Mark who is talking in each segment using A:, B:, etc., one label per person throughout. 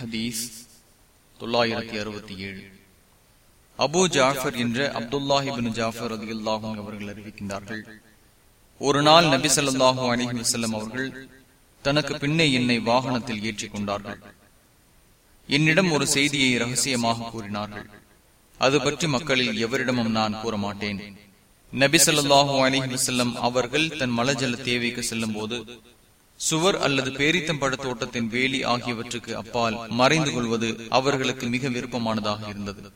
A: ஹதீஸ் தொள்ளாயிரத்தி அறுபத்தி ஏழு. அபு ஜாஃபர் என்ற அப்துல்லாஹிபின் ஜாஃபர் அதி அல்லாஹும் அவர்கள் அறிவிக்கின்றார்கள். ஒரு நாள் நபி ஸல்லல்லாஹு அலைஹி வஸல்லம் அவர்கள் தனக்கு பின்னே என்னை வாகனத்தில் ஏற்றிக் கொண்டார்கள். என்னிடம் ஒரு செய்தியை ரகசியமாக கூறினார்கள். அது பற்றி மக்களில் எவரிடமும் நான் கூற மாட்டேன் நபி ஸல்லல்லாஹு அலைஹி வசல்லம் அவர்கள் தன் மலஜல தேவைக்கு செல்லும் போது சுவர் அல்லது பேரித்தம்பழ தோட்டத்தின் வேலி ஆகியவற்றுக்கு அப்பால் மறைந்து கொள்வது அவர்களுக்கு மிக விருப்பமானதாக இருந்தது.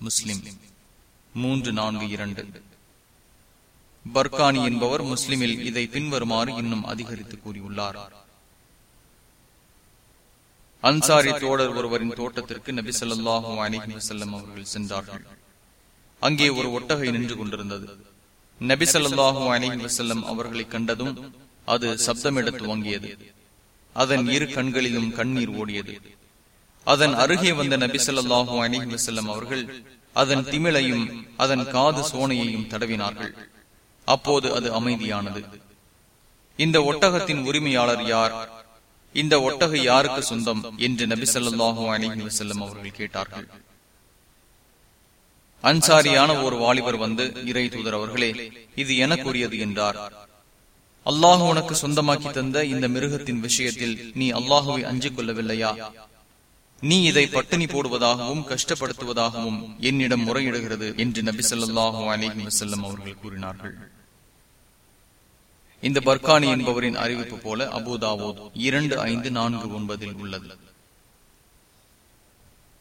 A: முஸ்லிம். மூன்று நான்கு இரண்டு. பர்கானி என்பவர் முஸ்லிமில் இதை பின்வருமாறு இன்னும் அதிகரித்து கூறியுள்ளார். அன்சாரி தோழர் ஒருவரின் தோட்டத்திற்கு நபி சொல்லாஹு அலிஹி வசல்லம் அவர்கள் சென்றார்கள். அங்கே ஒரு ஒட்டகை நின்று கொண்டிருந்தது. நபி சொல்லாஹு அலிஹி வசல்லம் அவர்களை கண்டதும் அது சப்தமிட துவங்கியது அதன் இரு கண்களிலும் கண்ணீர் ஓடியது. அதன் அருகே வந்த நபி ஸல்லல்லாஹு வசல்லம் அவர்கள் அதன் திமிழையும் அதன் காது சோனையையும் தடவினார்கள். அப்போது அது அமைதியானது. இந்த ஒட்டகத்தின் உரிமையாளர் யார்? இந்த ஒட்டகை யாருக்கு சொந்தம்? என்று நபி ஸல்லல்லாஹு வசல்லம் அவர்கள் கேட்டார்கள். அன்சாரியான ஒரு வாலிபர் வந்து இறை தூதர் அவர்களே இது எனக்குரியது என்றார். அல்லாஹு உனக்கு சொந்தமாக்கி தந்த இந்த மிருகத்தின் விஷயத்தில் நீ அல்லாஹுவை அஞ்சிக் கொள்ளவில்லையா? நீ இதை பட்டினி போடுவதாகவும் கஷ்டப்படுத்துவதாகவும் என்னிடம் முறையிடுகிறது என்று நபி ஸல்லல்லாஹு அலைஹி வசல்லம் அவர்கள் கூறினார்கள். இந்த பர்கானி என்பவரின் அறிவிப்பு போல அபுதாவோத் இரண்டு ஐந்து நான்கு ஒன்பதில் உள்ளது.